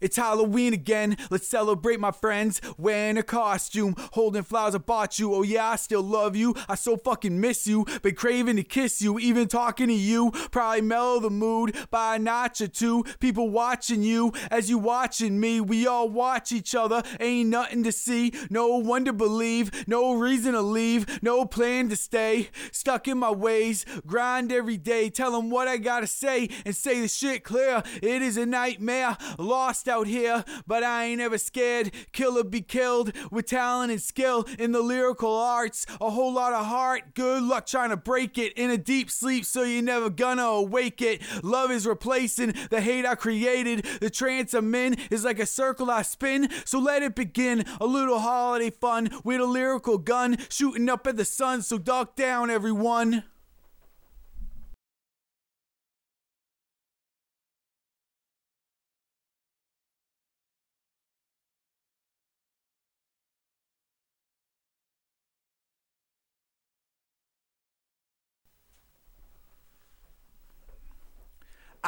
It's Halloween again. Let's celebrate, my friends. Wearing a costume, holding flowers I bought you. Oh, yeah, I still love you. I so fucking miss you. Been craving to kiss you, even talking to you. Probably mellow the mood by a notch or two. People watching you as you watching me. We all watch each other. Ain't nothing to see, no one to believe, no reason to leave, no plan to stay. Stuck in my ways, grind every day. Tell them what I gotta say and say the shit clear. It is a nightmare. Lost out here, but I ain't ever scared. Kill or be killed with talent and skill in the lyrical arts. A whole lot of heart. Good luck trying to break it in a deep sleep, so you're never gonna awake it. Love is replacing the hate I created. The trance I'm in is like a circle I spin, so let it begin. A little holiday fun with a lyrical gun shooting up at the sun, so duck down, everyone.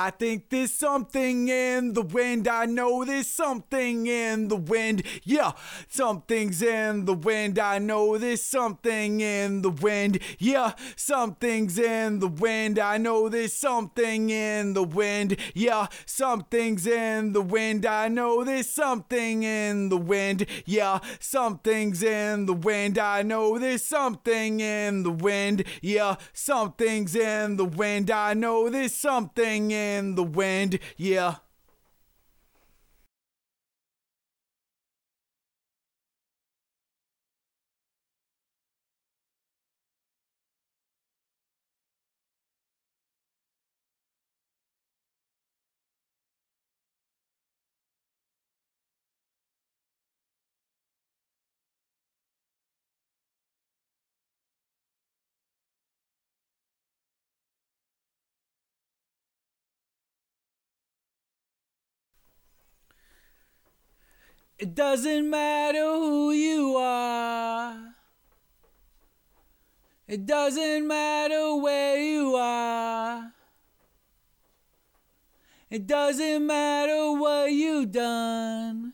I think there's something in the wind. I know there's something in the wind. Yeah, something's in the wind. I know there's something in the wind. Yeah, something's in the wind. I know there's something in the wind. Yeah, something's in the wind. I know there's something in the wind. Yeah, something's in the wind. I know there's something in the wind. Yeah, something's in the wind. I know there's something in the wind. Yeah. It doesn't matter who you are. It doesn't matter where you are. It doesn't matter what you've done.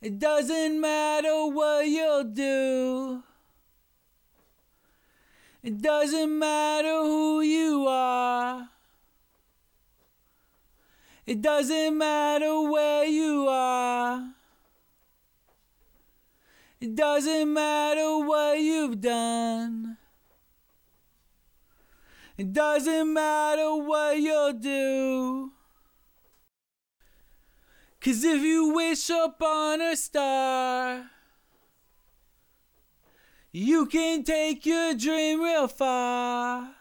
It doesn't matter what you'll do. It doesn't matter who you are. It doesn't matter where you are. It doesn't matter what you've done. It doesn't matter what you'll do. Cause if you wish upon a star, you can take your dream real far.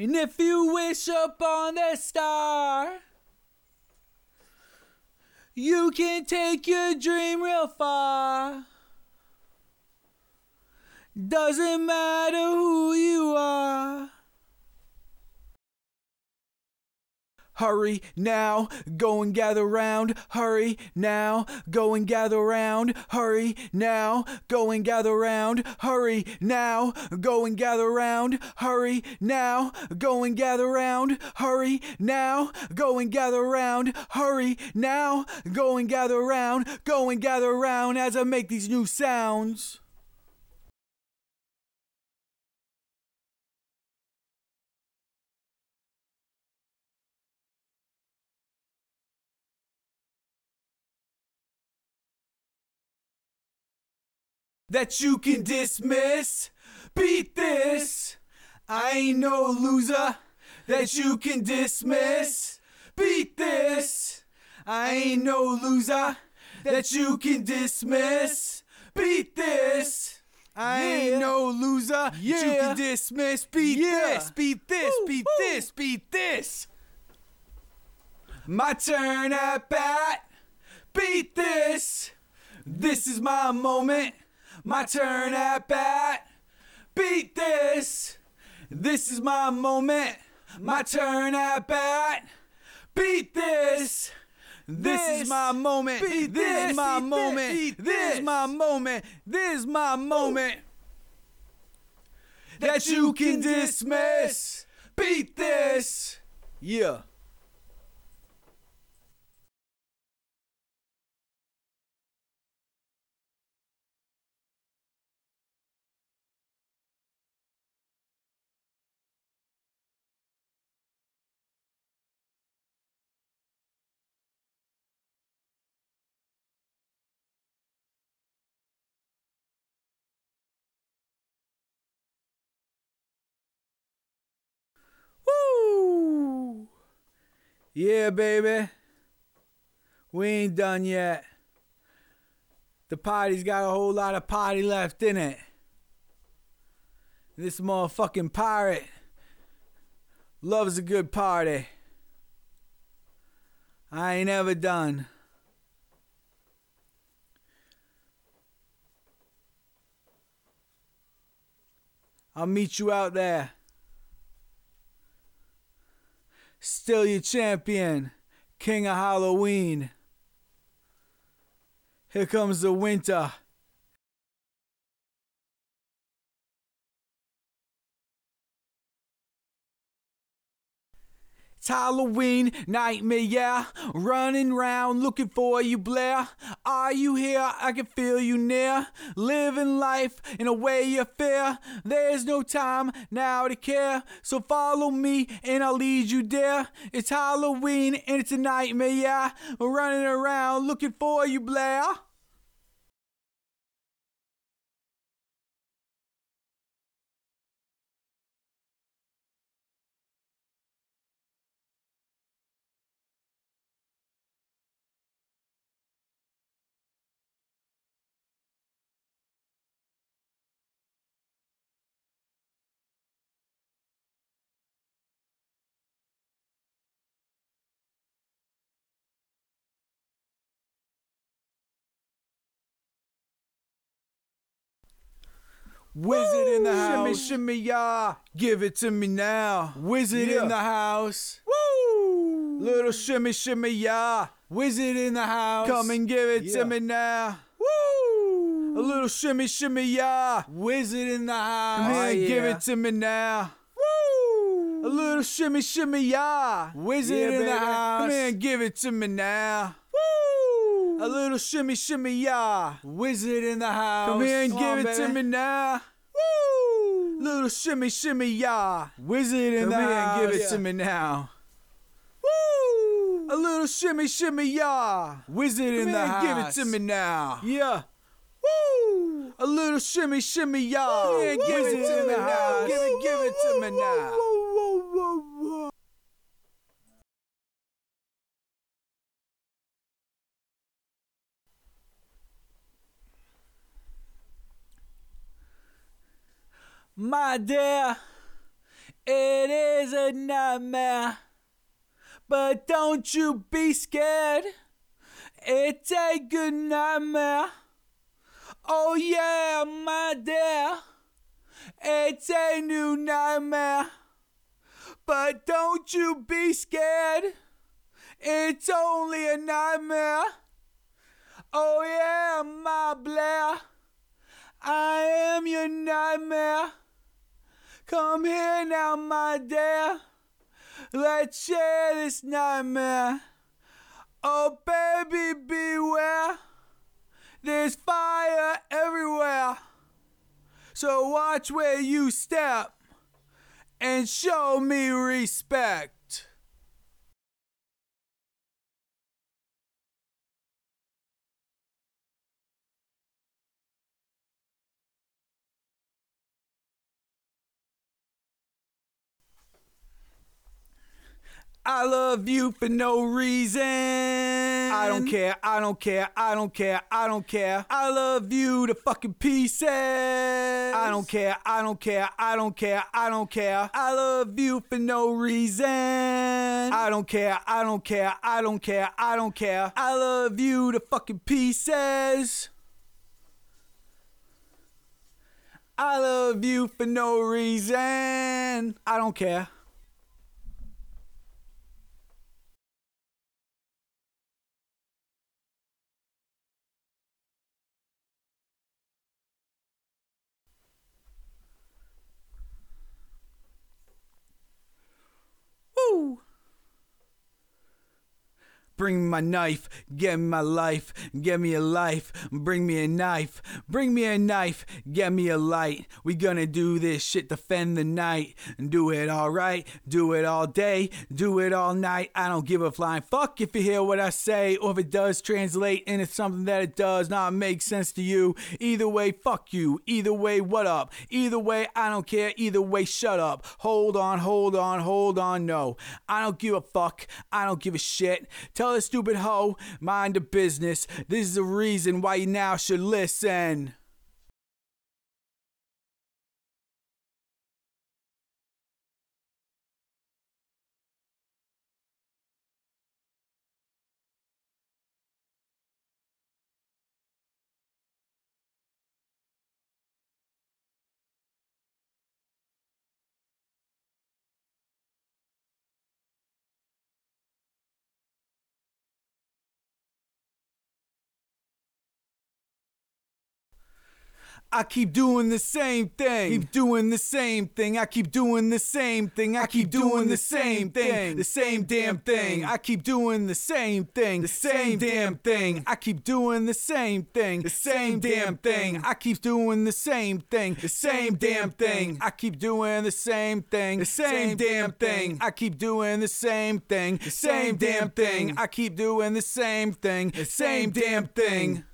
And if you wish upon a star, you can take your dream real far. Doesn't matter who you are. Hurry now, go and gather round. Hurry now, go and gather round. Hurry now, go and gather round. Hurry now, go and gather round. Hurry now, go and gather round. Hurry now, go and gather round. Hurry now, go and gather round. Go and gather round as I make these new sounds. That you can dismiss. Beat this. I ain't no loser that you can dismiss. Beat this. I ain't no loser that you can dismiss. Beat this. I ain't no loser that you can dismiss. Beat Yeah. this. Beat this. Beat this. Beat this. My turn at bat. Beat this. This is my moment. My turn at bat. Beat this. This is my moment. My turn at bat. Beat this. This is my moment. Beat this is my this. moment. Beat This is this. my moment. This is my moment. That you can dismiss. Beat this. Yeah. Yeah, baby. We ain't done yet. The party's got a whole lot of party left in it. This motherfucking pirate loves a good party. I ain't ever done. I'll meet you out there. Still your champion, King of Halloween. Here comes the winter. Halloween, nightmare, yeah. Running round looking for you, Blair. Are you here? I can feel you near. Living life in a way you fear. There's no time now to care. So follow me and I'll lead you there. It's Halloween and it's a nightmare, yeah. Running around looking for you, Blair. Wizard in the house. Shimmy, shimmy, ya. Give it to me now. Wizard Yeah. in the house. Woo! Little shimmy, shimmy, ya. Wizard in the house. Come and give it Yeah. to me now. Woo! A little shimmy, shimmy, ya. Wizard in the house. Come here and give it to me now. Woo! A little shimmy, shimmy, ya. Wizard Yeah, in the house. Come here and give it to me now. A little shimmy, shimmy, ya. Wizard in the house. Come here and Come give on, it to me now. Woo! Little shimmy, shimmy, ya. Wizard in the house. Come the here and house. give Give it it to me now. Woo! A little shimmy, shimmy, ya. Wizard in Come the here and house. give it to me now. Yeah. Woo! A little shimmy, shimmy, ya. Come here and give Wizard it to in me the now. house. Give it, give it to me now. My dear, it is a nightmare. But don't you be scared. It's a good nightmare. Oh yeah, my dear. It's a new nightmare. But don't you be scared. It's only a nightmare. Oh yeah, my Blair. I am your nightmare. Come here now, my dear. Let's share this nightmare. Oh, baby, beware. There's fire everywhere. So watch where you step and show me respect. I love you for no reason. I don't care, I don't care, I don't care, I don't care. I love you to fucking pieces. I don't care, I don't care, I don't care, I don't care. I love you for no reason. I don't care, I don't care, I don't care, I don't care. I love you to fucking pieces. I love you for no reason. I don't care. Woo! Bring me my knife, get my life, get me a life. Bring me a knife, bring me a knife, get me a light. We gonna do this shit, defend the night, and do it all right, do it all day, do it all night. I don't give a flying fuck if you hear what I say, or if it does translate into something that it does not make sense to you. Either way, fuck you. Either way, what up? Either way, I don't care. Either way, shut up. Hold on, hold on, hold on. No, I don't give a fuck. I don't give a shit. Tell stupid hoe, mind the business. This is the reason why you now should listen. I keep doing the same thing. Keep doing the same thing. I keep doing the same thing. I keep doing the same thing. The same damn thing. I keep doing the same thing. The same damn thing. I keep doing the same thing. The same damn thing. I keep doing the same thing. The same damn thing. I keep doing the same thing. The same damn thing. I keep doing the same thing. The same damn thing. I keep doing the same thing. The same damn thing.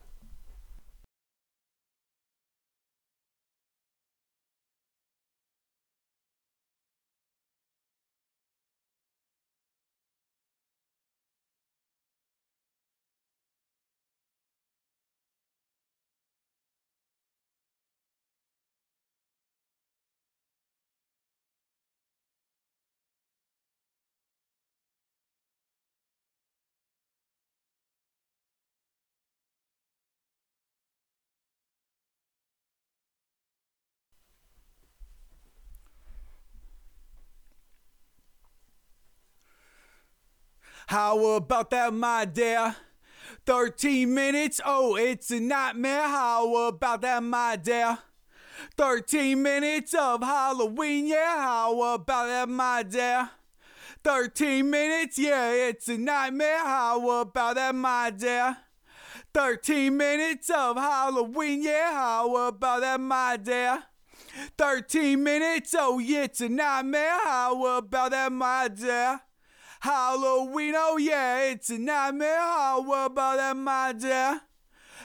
How about that, my dear? 13 minutes, oh, it's a nightmare. How about that, my dear? 13 minutes of Halloween, yeah. How about that, my dear? 13 minutes, yeah, it's a nightmare. How about that, my dear? 13 minutes of Halloween, yeah. How about that, my dear? 13 minutes, oh, yeah, it's a nightmare. How about that, my dear? Halloween, oh yeah, it's a nightmare. How about that, my dear?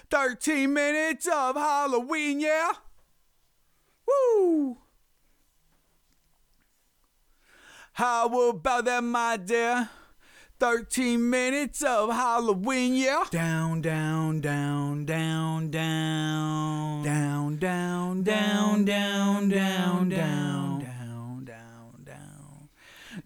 13 minutes of Halloween, yeah? Woo! How about that, my dear? 13 minutes of Halloween, yeah? Down, down, down, down, down. Down, down, down, down, down, down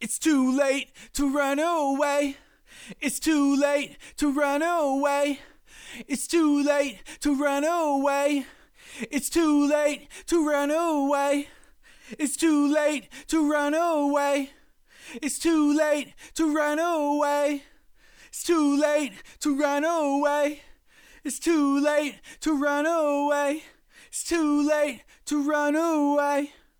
It's too late to run away. It's too late to run away. It's too late to run away. It's too late to run away. It's too late to run away. It's too late to run away. It's too late to run away. It's too late to run away. It's too late to run away.